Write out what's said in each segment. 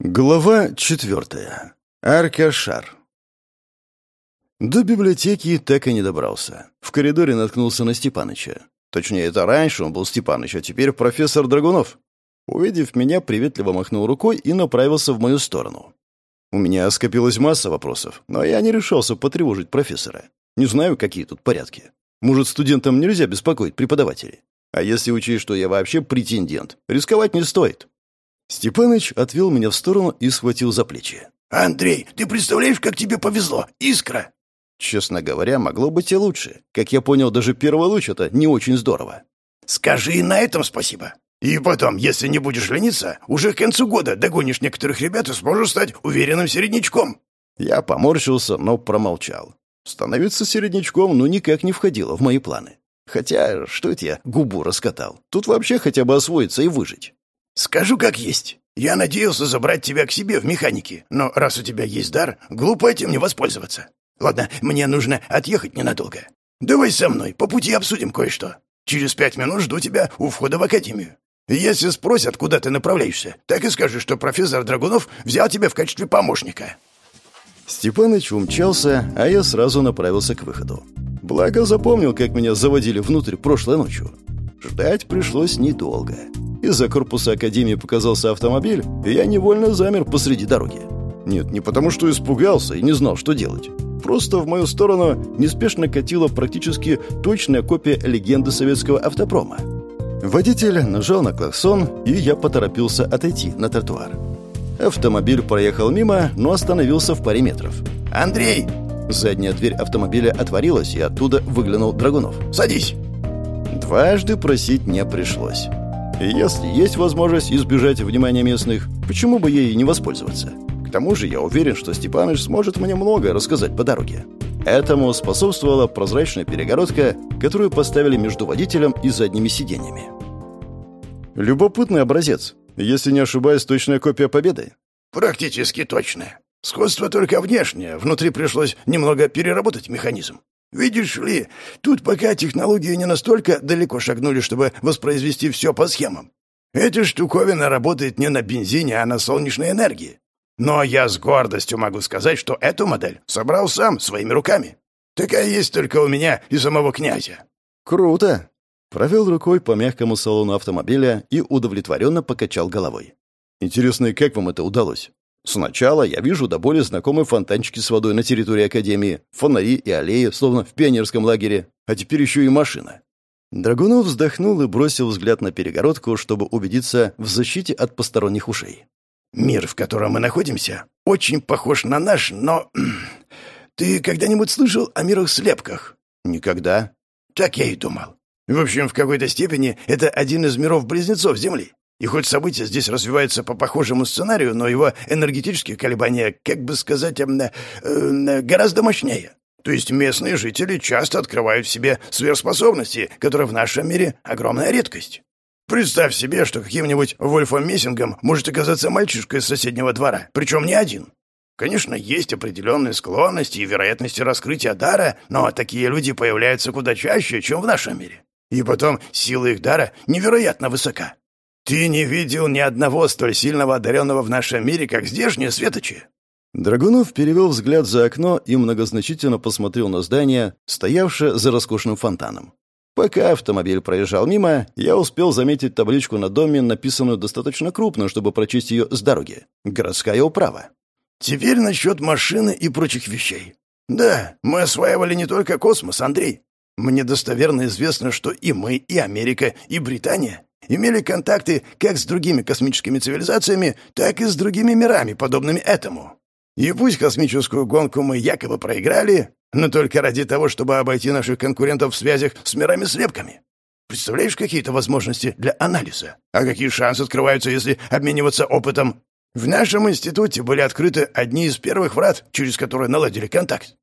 Глава четвертая. Аркашар. До библиотеки так и не добрался. В коридоре наткнулся на Степаныча. Точнее, это раньше он был Степаныч, а теперь профессор Драгунов. Увидев меня, приветливо махнул рукой и направился в мою сторону. У меня скопилась масса вопросов, но я не решался потревожить профессора. Не знаю, какие тут порядки. Может, студентам нельзя беспокоить преподавателей? А если учесть, что я вообще претендент, рисковать не стоит. Степаныч отвел меня в сторону и схватил за плечи. «Андрей, ты представляешь, как тебе повезло? Искра!» Честно говоря, могло быть и лучше. Как я понял, даже первый луч — это не очень здорово. «Скажи и на этом спасибо. И потом, если не будешь лениться, уже к концу года догонишь некоторых ребят и сможешь стать уверенным середнячком». Я поморщился, но промолчал. Становиться середнячком ну никак не входило в мои планы. Хотя, что это я губу раскатал? Тут вообще хотя бы освоиться и выжить. «Скажу как есть. Я надеялся забрать тебя к себе в механике, но раз у тебя есть дар, глупо этим не воспользоваться. Ладно, мне нужно отъехать ненадолго. Давай со мной, по пути обсудим кое-что. Через пять минут жду тебя у входа в академию. Если спросят, куда ты направляешься, так и скажи, что профессор Драгунов взял тебя в качестве помощника». Степаныч умчался, а я сразу направился к выходу. Благо запомнил, как меня заводили внутрь прошлой ночью. Ждать пришлось недолго. Из-за корпуса Академии показался автомобиль, и я невольно замер посреди дороги. Нет, не потому что испугался и не знал, что делать. Просто в мою сторону неспешно катила практически точная копия легенды советского автопрома. Водитель нажал на клаксон, и я поторопился отойти на тротуар. Автомобиль проехал мимо, но остановился в паре метров. «Андрей!» Задняя дверь автомобиля отворилась, и оттуда выглянул Драгунов. «Садись!» Дважды просить не пришлось. Если есть возможность избежать внимания местных, почему бы ей не воспользоваться? К тому же я уверен, что Степаныч сможет мне многое рассказать по дороге. Этому способствовала прозрачная перегородка, которую поставили между водителем и задними сиденьями. Любопытный образец. Если не ошибаюсь, точная копия победы. «Практически точная. Сходство только внешнее. Внутри пришлось немного переработать механизм. Видишь ли, тут пока технологии не настолько далеко шагнули, чтобы воспроизвести все по схемам. Эта штуковина работает не на бензине, а на солнечной энергии. Но я с гордостью могу сказать, что эту модель собрал сам, своими руками. Такая есть только у меня и самого князя». «Круто!» Провел рукой по мягкому салону автомобиля и удовлетворенно покачал головой. «Интересно, как вам это удалось?» Сначала я вижу до боли знакомые фонтанчики с водой на территории Академии, фонари и аллеи, словно в пионерском лагере, а теперь еще и машина. Драгунов вздохнул и бросил взгляд на перегородку, чтобы убедиться в защите от посторонних ушей. «Мир, в котором мы находимся, очень похож на наш, но... Ты когда-нибудь слышал о мирах-слепках?» «Никогда». «Так я и думал. В общем, в какой-то степени это один из миров-близнецов Земли. И хоть события здесь развиваются по похожему сценарию, но его энергетические колебания, как бы сказать, эм, э, э, гораздо мощнее. То есть местные жители часто открывают в себе сверхспособности, которые в нашем мире огромная редкость. Представь себе, что каким-нибудь Вольфом Мессингом может оказаться мальчишка из соседнего двора, причем не один. Конечно, есть определенные склонности и вероятности раскрытия дара, но такие люди появляются куда чаще, чем в нашем мире. И потом сила их дара невероятно высока. «Ты не видел ни одного столь сильного одаренного в нашем мире, как здешние светочи?» Драгунов перевел взгляд за окно и многозначительно посмотрел на здание, стоявшее за роскошным фонтаном. Пока автомобиль проезжал мимо, я успел заметить табличку на доме, написанную достаточно крупно, чтобы прочесть ее с дороги. «Городская управа». «Теперь насчет машины и прочих вещей. Да, мы осваивали не только космос, Андрей. Мне достоверно известно, что и мы, и Америка, и Британия имели контакты как с другими космическими цивилизациями, так и с другими мирами, подобными этому. И пусть космическую гонку мы якобы проиграли, но только ради того, чтобы обойти наших конкурентов в связях с мирами-слепками. Представляешь какие-то возможности для анализа? А какие шансы открываются, если обмениваться опытом? В нашем институте были открыты одни из первых врат, через которые наладили контакт.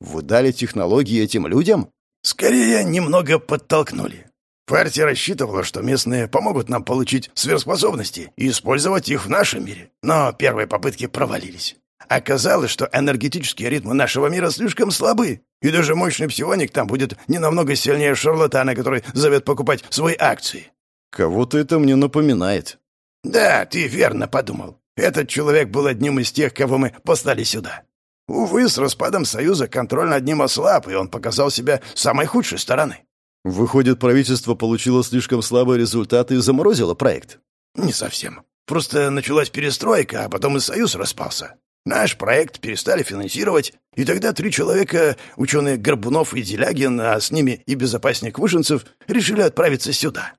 Вы дали технологии этим людям? Скорее, немного подтолкнули. Партия рассчитывала, что местные помогут нам получить сверхспособности и использовать их в нашем мире. Но первые попытки провалились. Оказалось, что энергетические ритмы нашего мира слишком слабы, и даже мощный псионик там будет не намного сильнее шарлатана, который зовет покупать свои акции. Кого-то это мне напоминает. Да, ты верно подумал. Этот человек был одним из тех, кого мы послали сюда. Увы, с распадом Союза контроль над ним ослаб, и он показал себя с самой худшей стороны. Выходит, правительство получило слишком слабые результаты и заморозило проект? Не совсем. Просто началась перестройка, а потом и Союз распался. Наш проект перестали финансировать, и тогда три человека, ученые Горбунов и Делягин, а с ними и безопасник Вышинцев, решили отправиться сюда.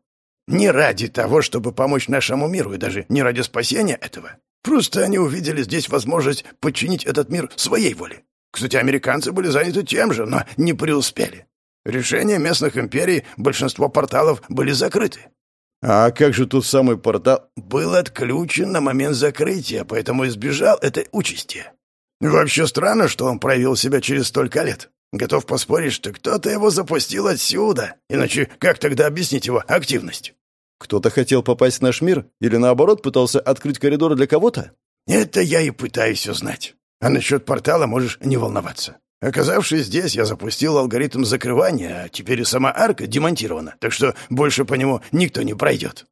Не ради того, чтобы помочь нашему миру, и даже не ради спасения этого. Просто они увидели здесь возможность подчинить этот мир своей воле. Кстати, американцы были заняты тем же, но не преуспели. Решение местных империй, большинство порталов были закрыты. А как же тот самый портал? Был отключен на момент закрытия, поэтому избежал этой участи. Вообще странно, что он проявил себя через столько лет. Готов поспорить, что кто-то его запустил отсюда. Иначе как тогда объяснить его активность? Кто-то хотел попасть в наш мир или, наоборот, пытался открыть коридор для кого-то? Это я и пытаюсь узнать. А насчет портала можешь не волноваться. Оказавшись здесь, я запустил алгоритм закрывания, а теперь и сама арка демонтирована, так что больше по нему никто не пройдет».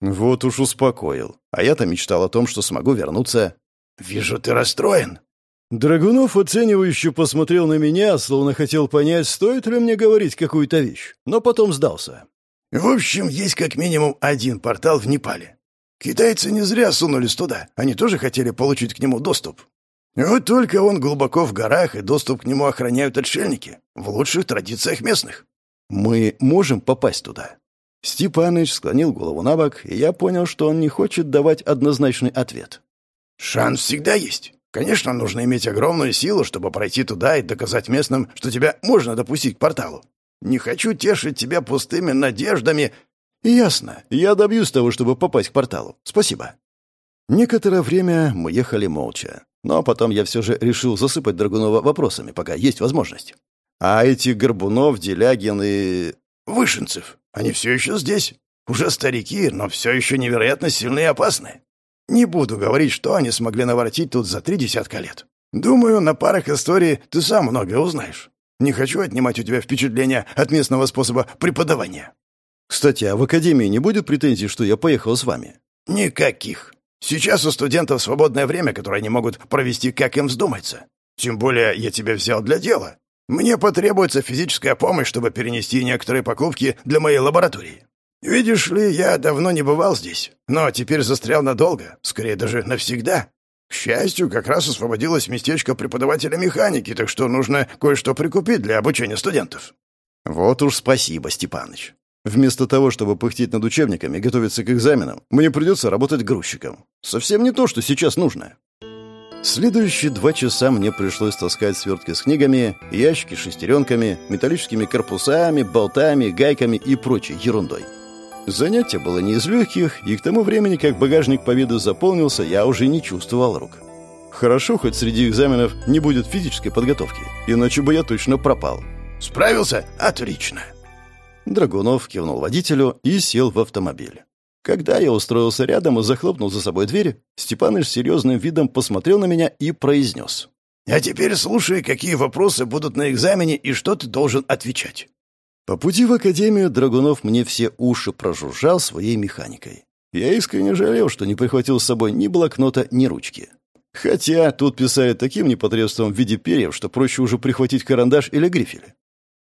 «Вот уж успокоил. А я-то мечтал о том, что смогу вернуться». «Вижу, ты расстроен». Драгунов оценивающе посмотрел на меня, словно хотел понять, стоит ли мне говорить какую-то вещь, но потом сдался. «В общем, есть как минимум один портал в Непале. Китайцы не зря сунулись туда, они тоже хотели получить к нему доступ. Вот только он глубоко в горах, и доступ к нему охраняют отшельники, в лучших традициях местных. Мы можем попасть туда. Степаныч склонил голову на бок, и я понял, что он не хочет давать однозначный ответ. Шанс всегда есть. Конечно, нужно иметь огромную силу, чтобы пройти туда и доказать местным, что тебя можно допустить к порталу. Не хочу тешить тебя пустыми надеждами. Ясно. Я добьюсь того, чтобы попасть к порталу. Спасибо. Некоторое время мы ехали молча. Но потом я все же решил засыпать Драгунова вопросами, пока есть возможность. А эти Горбунов, Делягин и... Вышинцев, они все еще здесь. Уже старики, но все еще невероятно сильные и опасные. Не буду говорить, что они смогли наворотить тут за три десятка лет. Думаю, на парах истории ты сам многое узнаешь. Не хочу отнимать у тебя впечатления от местного способа преподавания. Кстати, а в академии не будет претензий, что я поехал с вами? Никаких. Сейчас у студентов свободное время, которое они могут провести, как им вздумается. Тем более я тебя взял для дела. Мне потребуется физическая помощь, чтобы перенести некоторые покупки для моей лаборатории. Видишь ли, я давно не бывал здесь, но теперь застрял надолго, скорее даже навсегда. К счастью, как раз освободилось местечко преподавателя механики, так что нужно кое-что прикупить для обучения студентов. Вот уж спасибо, Степаныч. Вместо того, чтобы пыхтеть над учебниками и готовиться к экзаменам, мне придется работать грузчиком. Совсем не то, что сейчас нужно. Следующие два часа мне пришлось таскать свертки с книгами, ящики с шестеренками, металлическими корпусами, болтами, гайками и прочей ерундой. Занятие было не из легких, и к тому времени, как багажник победы заполнился, я уже не чувствовал рук. Хорошо, хоть среди экзаменов не будет физической подготовки, иначе бы я точно пропал. «Справился? Отлично!» Драгунов кивнул водителю и сел в автомобиль. Когда я устроился рядом и захлопнул за собой дверь, Степаныч серьезным видом посмотрел на меня и произнес. «А теперь слушай, какие вопросы будут на экзамене и что ты должен отвечать». По пути в академию Драгунов мне все уши прожужжал своей механикой. Я искренне жалел, что не прихватил с собой ни блокнота, ни ручки. Хотя тут писали таким непотребством в виде перьев, что проще уже прихватить карандаш или грифель.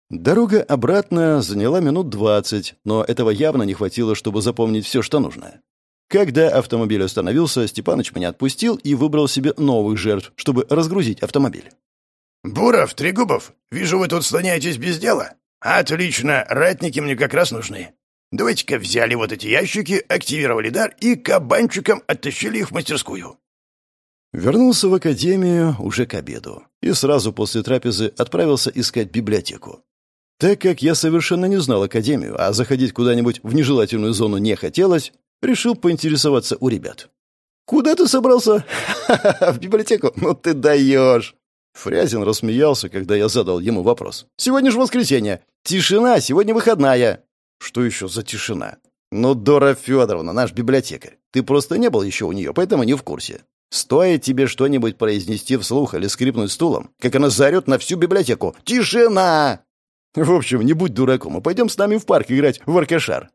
Дорога обратно заняла минут двадцать, но этого явно не хватило, чтобы запомнить все, что нужно. Когда автомобиль остановился, Степаныч меня отпустил и выбрал себе новых жертв, чтобы разгрузить автомобиль. «Буров, Трегубов, вижу, вы тут слоняетесь без дела. Отлично, ратники мне как раз нужны. Давайте-ка взяли вот эти ящики, активировали дар и кабанчиком оттащили их в мастерскую». Вернулся в академию уже к обеду и сразу после трапезы отправился искать библиотеку. Так как я совершенно не знал Академию, а заходить куда-нибудь в нежелательную зону не хотелось, решил поинтересоваться у ребят. «Куда ты собрался?» «В библиотеку? Ну ты даешь!» Фрязин рассмеялся, когда я задал ему вопрос. «Сегодня же воскресенье. Тишина, сегодня выходная». «Что еще за тишина?» «Ну, Дора Федоровна, наш библиотекарь. Ты просто не был еще у нее, поэтому не в курсе. Стоит тебе что-нибудь произнести вслух или скрипнуть стулом, как она заорет на всю библиотеку. Тишина!» В общем, не будь дураком, а пойдем с нами в парк играть в алкашар».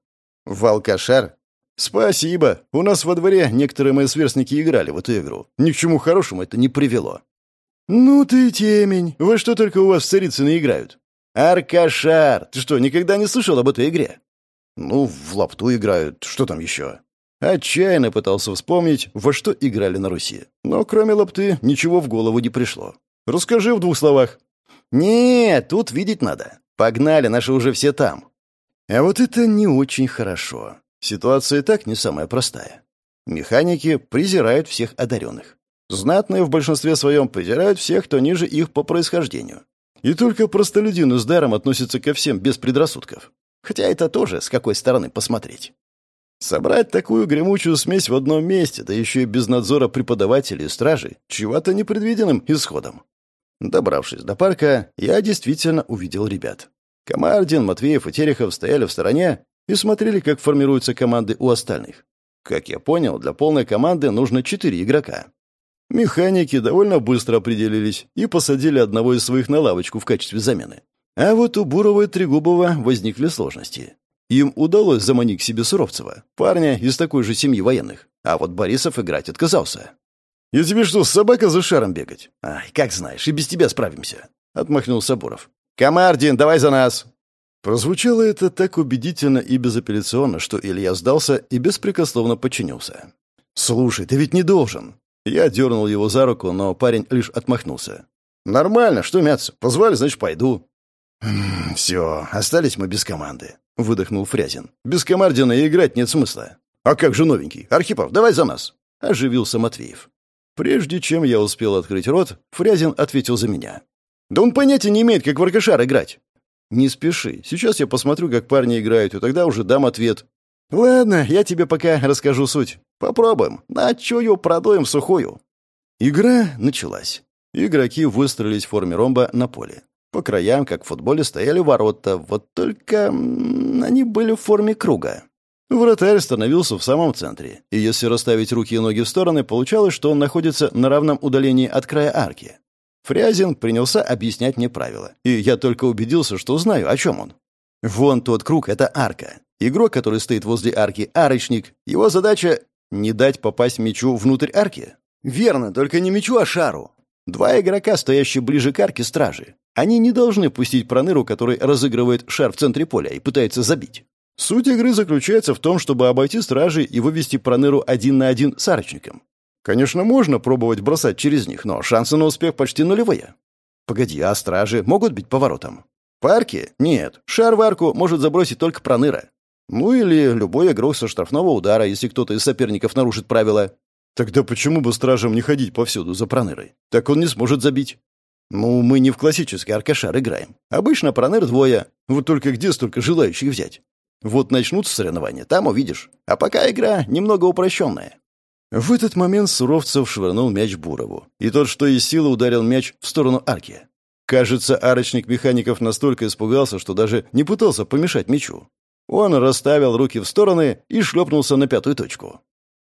«В алкашар?» «Спасибо. У нас во дворе некоторые мои сверстники играли в эту игру. Ни к чему хорошему это не привело». «Ну ты темень. Во что только у вас в Царицыно играют?» «Аркашар! Ты что, никогда не слышал об этой игре?» «Ну, в лапту играют. Что там еще?» Отчаянно пытался вспомнить, во что играли на Руси. Но кроме лапты ничего в голову не пришло. «Расскажи в двух словах». «Нет, тут видеть надо. Погнали, наши уже все там». А вот это не очень хорошо. Ситуация и так не самая простая. Механики презирают всех одаренных. Знатные в большинстве своем презирают всех, кто ниже их по происхождению. И только простолюдины с даром относятся ко всем без предрассудков. Хотя это тоже с какой стороны посмотреть. Собрать такую гремучую смесь в одном месте, да еще и без надзора преподавателей и стражей, чего-то непредвиденным исходом. Добравшись до парка, я действительно увидел ребят. Комардин, Матвеев и Терехов стояли в стороне и смотрели, как формируются команды у остальных. Как я понял, для полной команды нужно четыре игрока. Механики довольно быстро определились и посадили одного из своих на лавочку в качестве замены. А вот у Бурова и Трегубова возникли сложности. Им удалось заманить к себе Суровцева, парня из такой же семьи военных. А вот Борисов играть отказался. «Я тебе что, собака за шаром бегать?» «Ай, как знаешь, и без тебя справимся», — отмахнулся Буров. «Комардин, давай за нас!» Прозвучало это так убедительно и безапелляционно, что Илья сдался и беспрекословно подчинился. «Слушай, ты ведь не должен!» Я дернул его за руку, но парень лишь отмахнулся. «Нормально, что мяться? Позвали, значит, пойду». «Все, остались мы без команды выдохнул Фрязин. «Без Комардина играть нет смысла». «А как же новенький? Архипов, давай за нас!» — оживился Матвеев. Прежде чем я успел открыть рот, Фрязин ответил за меня. «Да он понятия не имеет, как в аркашар играть». «Не спеши. Сейчас я посмотрю, как парни играют, и тогда уже дам ответ». «Ладно, я тебе пока расскажу суть. Попробуем. На чую продуем сухую». Игра началась. Игроки выстроились в форме ромба на поле. По краям, как в футболе, стояли ворота, вот только они были в форме круга. Вратарь становился в самом центре, и если расставить руки и ноги в стороны, получалось, что он находится на равном удалении от края арки. Фрязин принялся объяснять мне правила, и я только убедился, что знаю, о чем он. Вон тот круг — это арка. Игрок, который стоит возле арки, — арочник. Его задача — не дать попасть мячу внутрь арки. Верно, только не мячу, а шару. Два игрока, стоящие ближе к арке, стражи. Они не должны пустить проныру, который разыгрывает шар в центре поля и пытается забить. Суть игры заключается в том, чтобы обойти стражи и вывести проныру один на один с арочником. Конечно, можно пробовать бросать через них, но шансы на успех почти нулевые. Погоди, а стражи могут быть поворотом? Парки? Нет. Шар в арку может забросить только проныра. Ну или любой игрок со штрафного удара, если кто-то из соперников нарушит правила. Тогда почему бы стражам не ходить повсюду за пронырой? Так он не сможет забить. «Ну, мы не в классический аркашар играем. Обычно проныр двое. Вот только где столько желающих взять? Вот начнутся соревнования, там увидишь. А пока игра немного упрощенная». В этот момент Суровцев швырнул мяч Бурову, и тот, что из силы, ударил мяч в сторону арки. Кажется, арочник механиков настолько испугался, что даже не пытался помешать мячу. Он расставил руки в стороны и шлепнулся на пятую точку.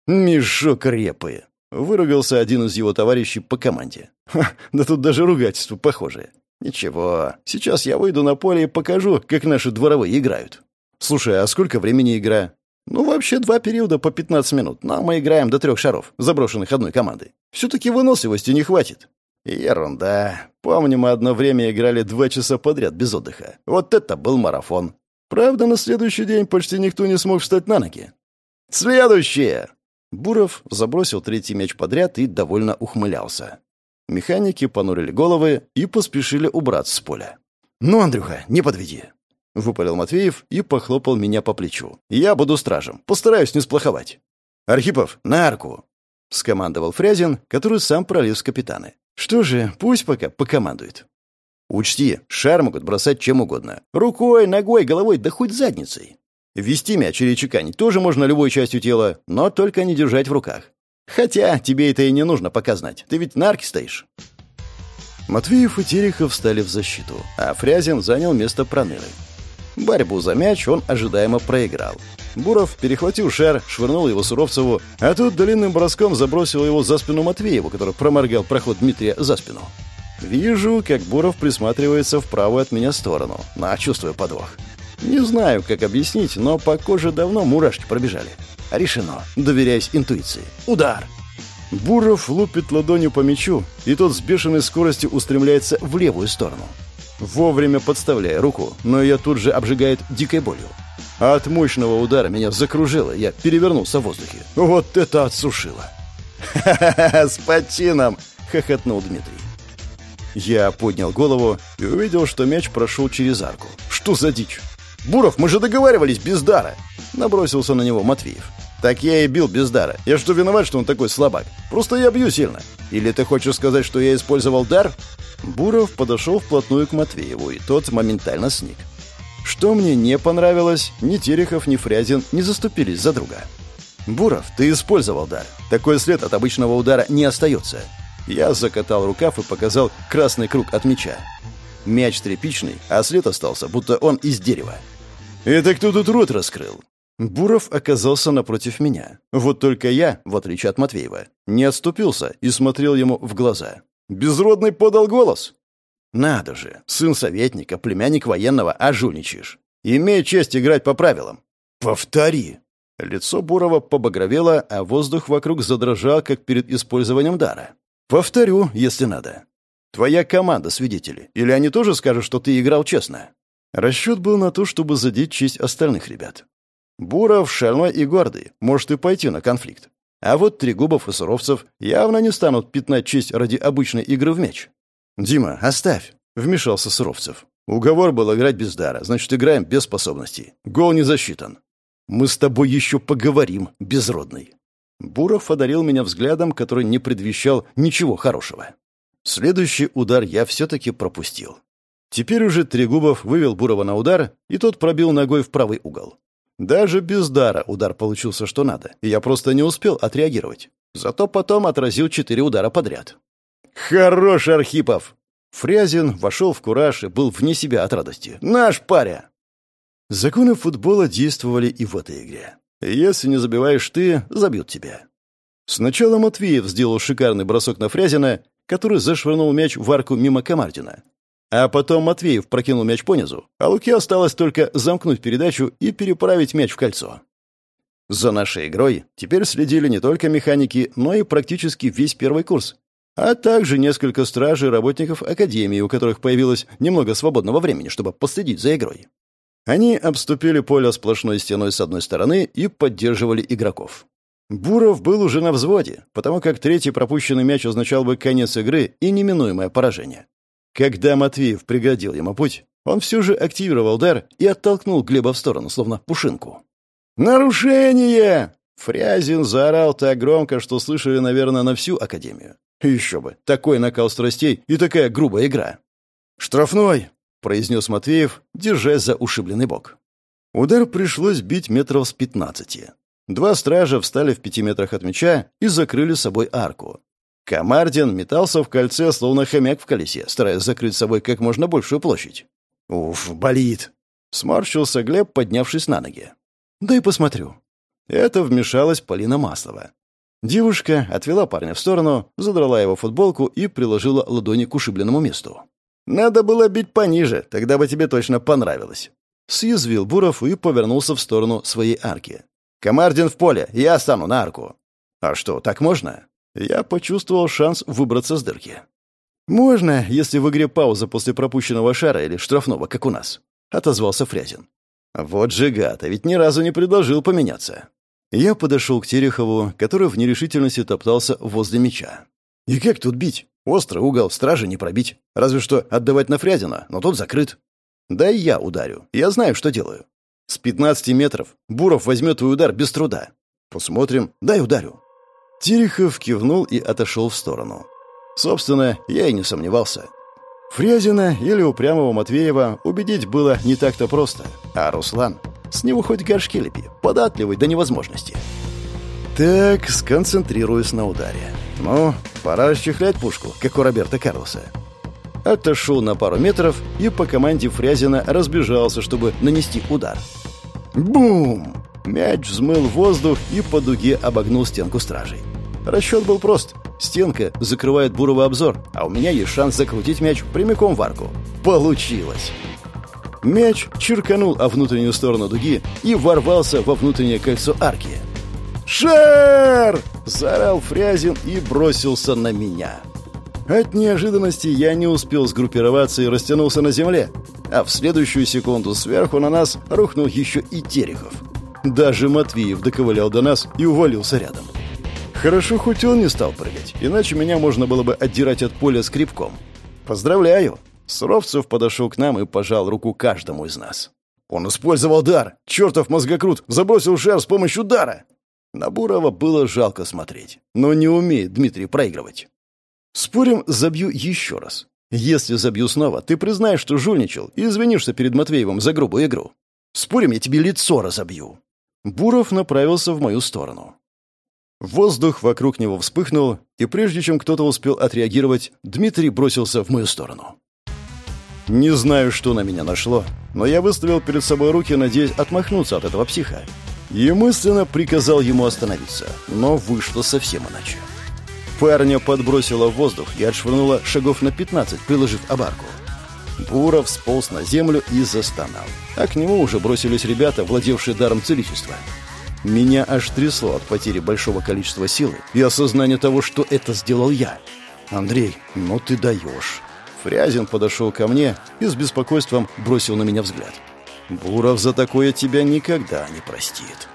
«Мешок репы!» Выругался один из его товарищей по команде. Ха, да тут даже ругательство похожее. Ничего, сейчас я выйду на поле и покажу, как наши дворовые играют. Слушай, а сколько времени игра? Ну, вообще два периода по 15 минут, но мы играем до трех шаров, заброшенных одной командой. Все-таки выносливости не хватит. Ерунда. Помню, мы одно время играли два часа подряд без отдыха. Вот это был марафон. Правда, на следующий день почти никто не смог встать на ноги. «Следующее!» Буров забросил третий мяч подряд и довольно ухмылялся. Механики понурили головы и поспешили убраться с поля. «Ну, Андрюха, не подведи!» — выпалил Матвеев и похлопал меня по плечу. «Я буду стражем. Постараюсь не сплоховать». «Архипов, на арку!» — скомандовал Фрязин, который сам пролез в капитаны. «Что же, пусть пока покомандует». «Учти, шар могут бросать чем угодно. Рукой, ногой, головой, да хоть задницей. Вести мяч или чеканить тоже можно любой частью тела, но только не держать в руках. Хотя тебе это и не нужно пока знать. Ты ведь на арке стоишь. Матвеев и Терехов встали в защиту, а Фрязин занял место проныры. Борьбу за мяч он ожидаемо проиграл. Буров перехватил шар, швырнул его Суровцеву, а тут длинным броском забросил его за спину Матвееву, который проморгал проход Дмитрия за спину. Вижу, как Буров присматривается в правую от меня сторону, на чувствую подвох. Не знаю, как объяснить, но по коже давно мурашки пробежали. Решено. Доверяясь интуиции. Удар. Буров лупит ладонью по мячу, и тот с бешеной скоростью устремляется в левую сторону. Вовремя подставляя руку, но ее тут же обжигает дикой болью. От мощного удара меня закружило, я перевернулся в воздухе. Вот это отсушило! «Ха-ха-ха, с почином!» — хохотнул Дмитрий. Я поднял голову и увидел, что мяч прошел через арку. «Что за дичь?» «Буров, мы же договаривались без дара!» Набросился на него Матвеев. «Так я и бил без дара. Я что, виноват, что он такой слабак? Просто я бью сильно. Или ты хочешь сказать, что я использовал дар?» Буров подошел вплотную к Матвееву, и тот моментально сник. Что мне не понравилось, ни Терехов, ни Фрязин не заступились за друга. «Буров, ты использовал дар. Такой след от обычного удара не остается». Я закатал рукав и показал красный круг от меча. Мяч тряпичный, а след остался, будто он из дерева. «Это кто тут рот раскрыл?» Буров оказался напротив меня. Вот только я, в отличие от Матвеева, не отступился и смотрел ему в глаза. Безродный подал голос. «Надо же, сын советника, племянник военного, а жульничаешь. Имея честь играть по правилам». «Повтори». Лицо Бурова побагровело, а воздух вокруг задрожал, как перед использованием дара. «Повторю, если надо. Твоя команда свидетели. Или они тоже скажут, что ты играл честно?» Расчет был на то, чтобы задеть честь остальных ребят. Буров, шальной и гордый, может и пойти на конфликт. А вот Трегубов и Суровцев явно не станут пятнать честь ради обычной игры в мяч. «Дима, оставь!» — вмешался Суровцев. «Уговор был играть без дара, значит, играем без способностей. Гол не засчитан. Мы с тобой еще поговорим, безродный». Буров одарил меня взглядом, который не предвещал ничего хорошего. Следующий удар я все-таки пропустил. Теперь уже Трегубов вывел Бурова на удар, и тот пробил ногой в правый угол. Даже без дара удар получился что надо, и я просто не успел отреагировать. Зато потом отразил четыре удара подряд. «Хорош, Архипов!» Фрязин вошел в кураж и был вне себя от радости. «Наш паря!» Законы футбола действовали и в этой игре. Если не забиваешь ты, забьют тебя. Сначала Матвеев сделал шикарный бросок на Фрязина, который зашвырнул мяч в арку мимо Комардина. А потом Матвеев прокинул мяч понизу, а Луке осталось только замкнуть передачу и переправить мяч в кольцо. За нашей игрой теперь следили не только механики, но и практически весь первый курс, а также несколько стражей работников Академии, у которых появилось немного свободного времени, чтобы последить за игрой. Они обступили поле сплошной стеной с одной стороны и поддерживали игроков. Буров был уже на взводе, потому как третий пропущенный мяч означал бы конец игры и неминуемое поражение. Когда Матвеев преградил ему путь, он все же активировал дар и оттолкнул Глеба в сторону, словно пушинку. «Нарушение!» Фрязин заорал так громко, что слышали, наверное, на всю Академию. Еще бы, такой накал страстей и такая грубая игра. «Штрафной!» — произнес Матвеев, держась за ушибленный бок. Удар пришлось бить метров с пятнадцати. Два стража встали в пяти метрах от мяча и закрыли собой арку. Комардин метался в кольце, словно хомяк в колесе, стараясь закрыть собой как можно большую площадь. «Уф, болит!» — сморщился Глеб, поднявшись на ноги. «Дай посмотрю». Это вмешалась Полина Маслова. Девушка отвела парня в сторону, задрала его футболку и приложила ладони к ушибленному месту. «Надо было бить пониже, тогда бы тебе точно понравилось». Съязвил Буров и повернулся в сторону своей арки. «Комардин в поле, я стану на арку». «А что, так можно?» Я почувствовал шанс выбраться с дырки. «Можно, если в игре пауза после пропущенного шара или штрафного, как у нас», — отозвался Фрязин. «Вот же гад, а ведь ни разу не предложил поменяться». Я подошел к Терехову, который в нерешительности топтался возле меча. «И как тут бить? Острый угол, стражи не пробить. Разве что отдавать на Фрязина, но тот закрыт. Да и я ударю. Я знаю, что делаю. С 15 метров Буров возьмет твой удар без труда. Посмотрим. Дай ударю». Терехов кивнул и отошел в сторону. Собственно, я и не сомневался. Фрязина или упрямого Матвеева убедить было не так-то просто. А Руслан, с него хоть горшки лепи, податливый до невозможности. Так, сконцентрируюсь на ударе. Ну, пора расчехлять пушку, как у Роберта Карлоса. Отошел на пару метров и по команде Фрязина разбежался, чтобы нанести удар. Бум! Мяч взмыл воздух и по дуге обогнул стенку стражей. Расчет был прост. Стенка закрывает Бурова обзор, а у меня есть шанс закрутить мяч прямиком в арку. Получилось! Мяч черканул о внутреннюю сторону дуги и ворвался во внутреннее кольцо арки. «Шер!» — заорал Фрязин и бросился на меня. От неожиданности я не успел сгруппироваться и растянулся на земле, а в следующую секунду сверху на нас рухнул еще и Терехов. Даже Матвеев доковылял до нас и увалился рядом. Хорошо, хоть он не стал прыгать, иначе меня можно было бы отдирать от поля скребком. «Поздравляю!» Суровцев подошел к нам и пожал руку каждому из нас. «Он использовал дар! Чертов мозгокрут! Забросил шар с помощью дара!» На Бурова было жалко смотреть, но не умеет Дмитрий проигрывать. Спорим, забью еще раз. Если забью снова, ты признаешь, что жульничал, и извинишься перед Матвеевым за грубую игру. Спорим, я тебе лицо разобью. Буров направился в мою сторону. Воздух вокруг него вспыхнул, и прежде чем кто-то успел отреагировать, Дмитрий бросился в мою сторону. Не знаю, что на меня нашло, но я выставил перед собой руки, надеясь отмахнуться от этого психа. И мысленно приказал ему остановиться, но вышло совсем иначе. Парня подбросило в воздух и отшвырнуло шагов на 15, приложив обарку. Буров сполз на землю и застонал. А к нему уже бросились ребята, владевшие даром целительства. Меня аж трясло от потери большого количества силы и осознания того, что это сделал я. «Андрей, ну ты даешь». Фрязин подошел ко мне и с беспокойством бросил на меня взгляд. «Буров за такое тебя никогда не простит».